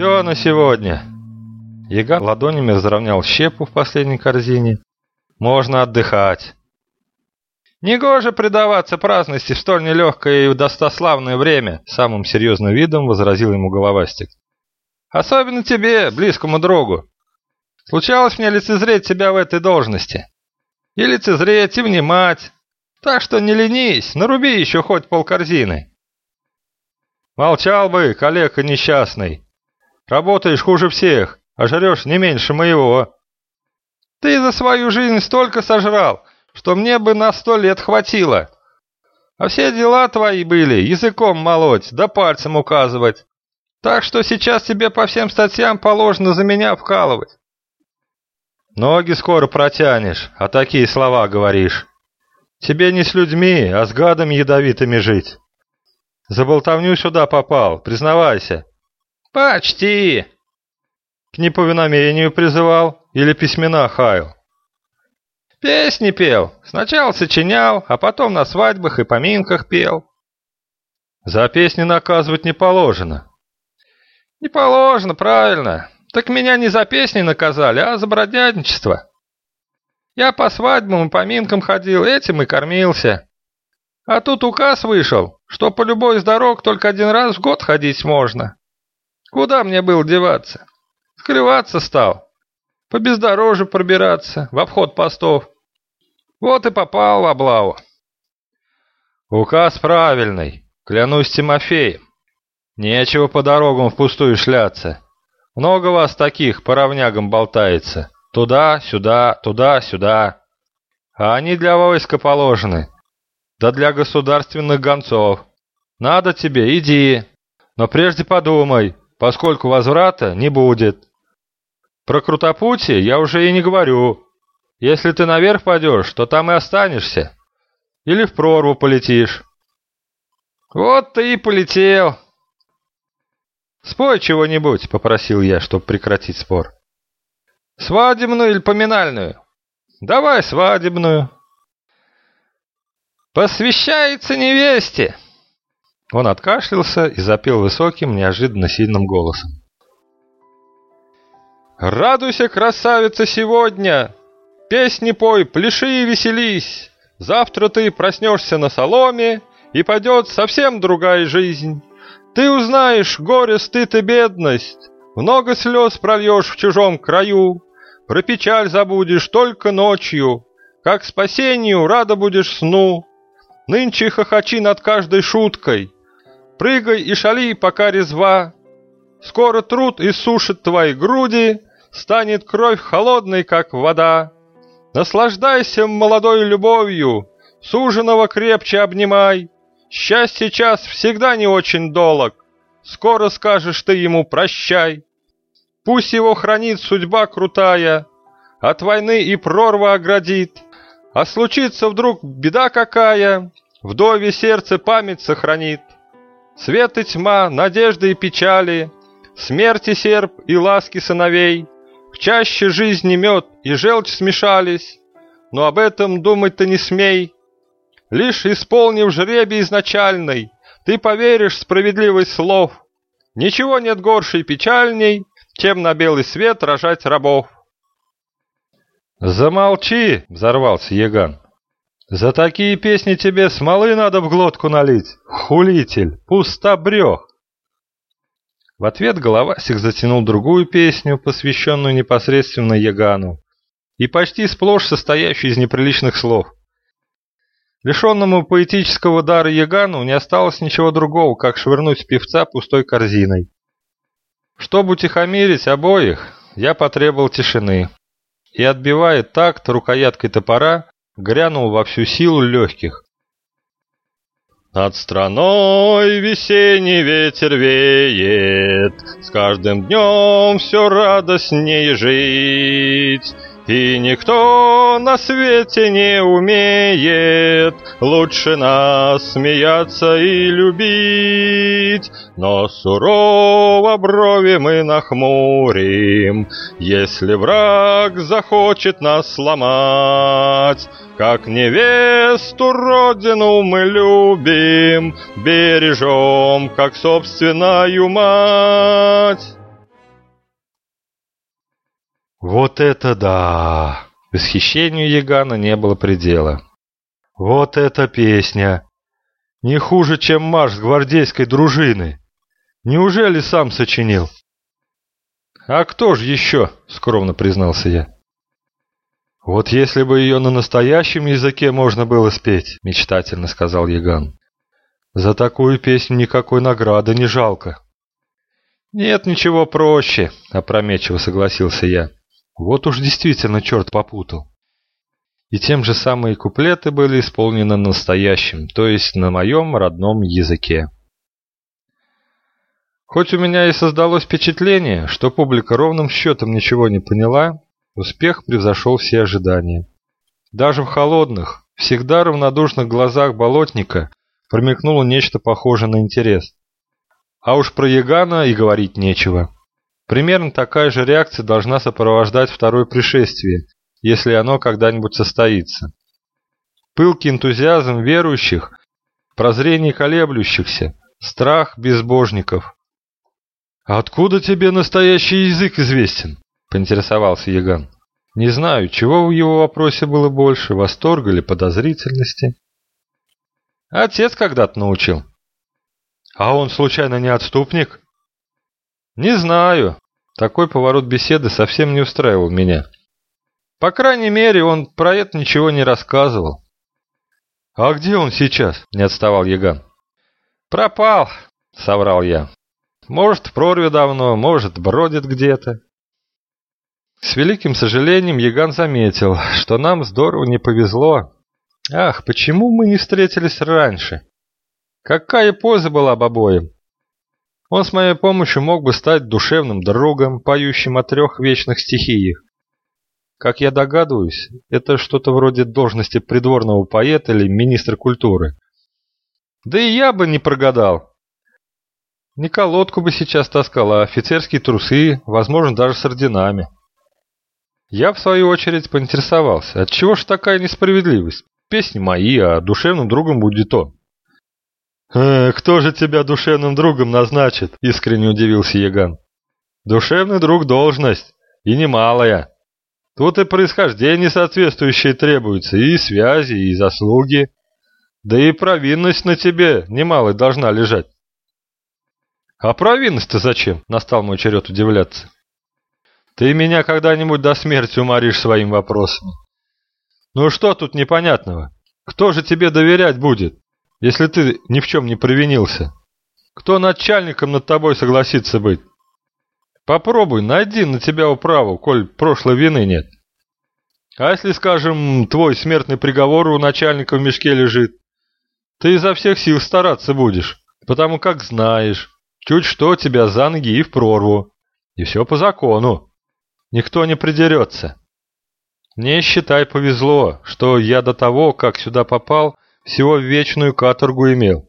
Все на сегодня. Яга ладонями разровнял щепу в последней корзине. Можно отдыхать. Негоже предаваться праздности в столь нелегкое и достославное время, самым серьезным видом возразил ему головастик. Особенно тебе, близкому другу. Случалось мне лицезреть тебя в этой должности. И лицезреть, и внимать. Так что не ленись, наруби еще хоть полкорзины. Молчал бы, коллега несчастный. Работаешь хуже всех, а жрешь не меньше моего. Ты за свою жизнь столько сожрал, что мне бы на сто лет хватило. А все дела твои были языком молоть, да пальцем указывать. Так что сейчас тебе по всем статьям положено за меня вкалывать. Ноги скоро протянешь, а такие слова говоришь. Тебе не с людьми, а с гадами ядовитыми жить. За болтовню сюда попал, признавайся. Почти. К неповиновению призывал или письмена хаял? Песни пел. Сначала сочинял, а потом на свадьбах и поминках пел. За песни наказывать не положено. Не положено, правильно. Так меня не за песни наказали, а за бродядничество. Я по свадьбам и поминкам ходил, этим и кормился. А тут указ вышел, что по любой из дорог только один раз в год ходить можно. Куда мне было деваться? Скрываться стал по бездорожью пробираться, в обход постов. Вот и попал в облаву. Указ правильный, клянусь Тимофеем. Нечего по дорогам впустую шляться. Много вас таких по равнягам болтается. Туда-сюда, туда-сюда. А они для войска положены. Да для государственных гонцов. Надо тебе, иди. Но прежде подумай, поскольку возврата не будет. Про крутопутие я уже и не говорю. Если ты наверх пойдешь, то там и останешься. Или в прорву полетишь. Вот ты и полетел. Спой чего-нибудь, попросил я, чтобы прекратить спор. Свадебную или поминальную? Давай свадебную. Посвящается невесте. Он откашлялся и запел высоким, неожиданно сильным голосом. Радуйся, красавица, сегодня! Песни пой, пляши и веселись! Завтра ты проснешься на соломе, и пойдет совсем другая жизнь. Ты узнаешь горе, стыд и бедность, много слез прольешь в чужом краю, про печаль забудешь только ночью, как спасению рада будешь сну. Нынче хохочи над каждой шуткой, прыгай и шали, пока резва. Скоро труд иссушит твои груди, станет кровь холодной, как вода. Наслаждайся молодой любовью, суженого крепче обнимай. Счастье час всегда не очень долг, скоро скажешь ты ему прощай. Пусть его хранит судьба крутая, от войны и прорва оградит. А случится вдруг беда какая, вдове сердце память сохранит. Свет и тьма, надежды и печали, смерти серп и ласки сыновей — в чаще жизни мед и желчь смешались, но об этом думать-то не смей. Лишь исполнив жребий изначальный, ты поверишь в справедливость слов. Ничего нет горше и печальней, чем на белый свет рожать рабов. «Замолчи!» — взорвался Яган. «За такие песни тебе смолы надо в глотку налить, хулитель, пустобрех!» В ответ Головасик затянул другую песню, посвященную непосредственно Ягану, и почти сплошь состоящую из неприличных слов. Лишенному поэтического дара Ягану не осталось ничего другого, как швырнуть певца пустой корзиной. Чтобы утихомирить обоих, я потребовал тишины, и, отбивая такт рукояткой топора, грянул во всю силу легких. Над страной весенний ветер веет, С каждым днем все радостнее жить. И никто на свете не умеет Лучше нас смеяться и любить. Но сурово брови мы нахмурим, Если враг захочет нас сломать. Как невесту родину мы любим, Бережем, как собственную мать. Вот это да! Восхищению Ягана не было предела. Вот эта песня! Не хуже, чем марш гвардейской дружины. Неужели сам сочинил? А кто же еще, скромно признался я. Вот если бы ее на настоящем языке можно было спеть, мечтательно сказал Яган. За такую песню никакой награды не жалко. Нет ничего проще, опрометчиво согласился я. Вот уж действительно черт попутал. И тем же самые куплеты были исполнены настоящим, то есть на моем родном языке. Хоть у меня и создалось впечатление, что публика ровным счетом ничего не поняла, успех превзошел все ожидания. Даже в холодных, всегда равнодушных глазах болотника промелькнуло нечто похожее на интерес. А уж про Ягана и говорить нечего. Примерно такая же реакция должна сопровождать второе пришествие, если оно когда-нибудь состоится. Пылкий энтузиазм верующих, прозрение колеблющихся, страх безбожников. «Откуда тебе настоящий язык известен?» – поинтересовался Яган. «Не знаю, чего в его вопросе было больше, восторга или подозрительности?» «Отец когда-то научил». «А он, случайно, не отступник?» «Не знаю. Такой поворот беседы совсем не устраивал меня». По крайней мере, он про это ничего не рассказывал. «А где он сейчас?» – не отставал Яган. «Пропал», – соврал я. «Может, в прорве давно, может, бродит где-то». С великим сожалением Яган заметил, что нам здорово не повезло. Ах, почему мы не встретились раньше? Какая польза была бы обоим? Он с моей помощью мог бы стать душевным другом, поющим о трех вечных стихиях. Как я догадываюсь, это что-то вроде должности придворного поэта или министра культуры. Да и я бы не прогадал. Не колодку бы сейчас таскал, а офицерские трусы, возможно, даже с орденами. Я, в свою очередь, поинтересовался, отчего ж такая несправедливость? Песни мои, а душевным другом будет он. «Э, «Кто же тебя душевным другом назначит?» – искренне удивился Яган. «Душевный друг – должность, и немалая. Тут и происхождение соответствующее требуется, и связи, и заслуги. Да и провинность на тебе немалой должна лежать. А провинность-то зачем? Настал мой черед удивляться. Ты меня когда-нибудь до смерти уморишь своим вопросами. Ну что тут непонятного? Кто же тебе доверять будет, если ты ни в чем не провинился? Кто начальником над тобой согласится быть? Попробуй, найди на тебя управу, коль прошлой вины нет. А если, скажем, твой смертный приговор у начальника в мешке лежит, ты изо всех сил стараться будешь, потому как знаешь, чуть что тебя за ноги и в прорву. И все по закону. Никто не придерется. Мне, считай, повезло, что я до того, как сюда попал, всего вечную каторгу имел.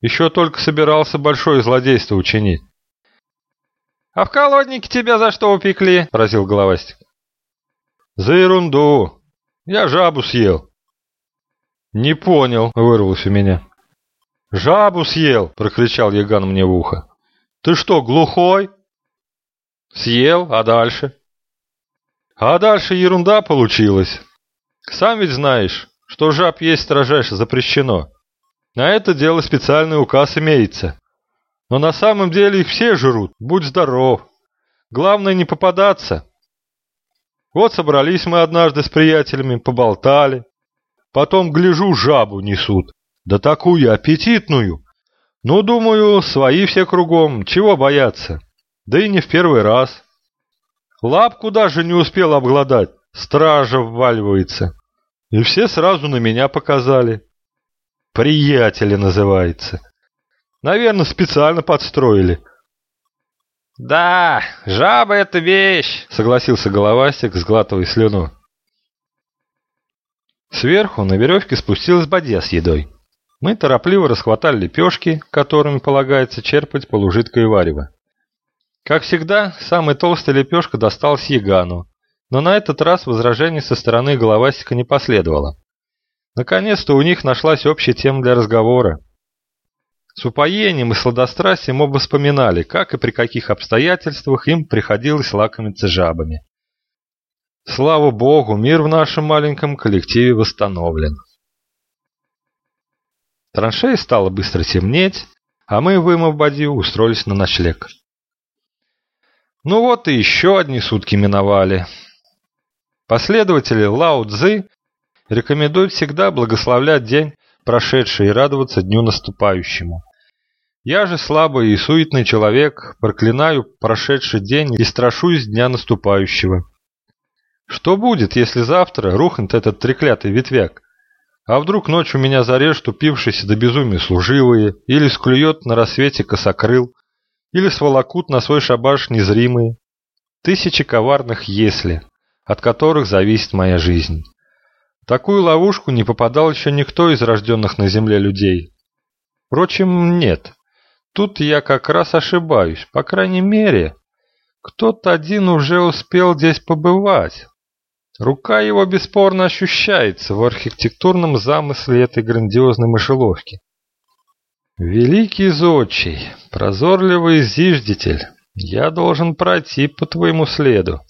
Еще только собирался большое злодейство учинить. «А в колоднике тебя за что упекли?» – поразил головастик. «За ерунду. Я жабу съел». «Не понял», – вырвалось у меня. «Жабу съел!» – прокричал Яган мне в ухо. «Ты что, глухой?» «Съел, а дальше?» «А дальше ерунда получилась. Сам ведь знаешь, что жаб есть строжайше запрещено. На это дело специальный указ имеется. Но на самом деле их все жрут, будь здоров. Главное не попадаться. Вот собрались мы однажды с приятелями, поболтали. Потом, гляжу, жабу несут. Да такую аппетитную. Ну, думаю, свои все кругом, чего бояться. Да и не в первый раз. Лапку даже не успел обглодать, стража вваливается. И все сразу на меня показали. Приятели называется. Наверное, специально подстроили. «Да, жаба — это вещь!» — согласился головастик, сглатывая слюну. Сверху на веревке спустилась бадья с едой. Мы торопливо расхватали лепешки, которыми полагается черпать полужидкое варево. Как всегда, самая толстая лепешка досталась Ягану, но на этот раз возражений со стороны головастика не последовало. Наконец-то у них нашлась общая тема для разговора. С упоением и сладострастием оба вспоминали, как и при каких обстоятельствах им приходилось лакомиться жабами. Слава богу, мир в нашем маленьком коллективе восстановлен. Траншея стала быстро темнеть, а мы, вымыв бадью, устроились на ночлег. Ну вот и еще одни сутки миновали. Последователи Лао Цзы рекомендуют всегда благословлять день прошедший и радоваться дню наступающему. Я же слабый и суетный человек, проклинаю прошедший день и страшусь дня наступающего. Что будет, если завтра рухнет этот треклятый ветвяк? А вдруг ночью меня зарежут упившиеся до безумия служивые, или склюет на рассвете косокрыл, или сволокут на свой шабаш незримые? Тысячи коварных «если», от которых зависит моя жизнь. В такую ловушку не попадал еще никто из рожденных на земле людей. Впрочем, нет. Тут я как раз ошибаюсь. По крайней мере, кто-то один уже успел здесь побывать. Рука его бесспорно ощущается в архитектурном замысле этой грандиозной мышеловки. Великий зодчий, прозорливый зиждитель, я должен пройти по твоему следу.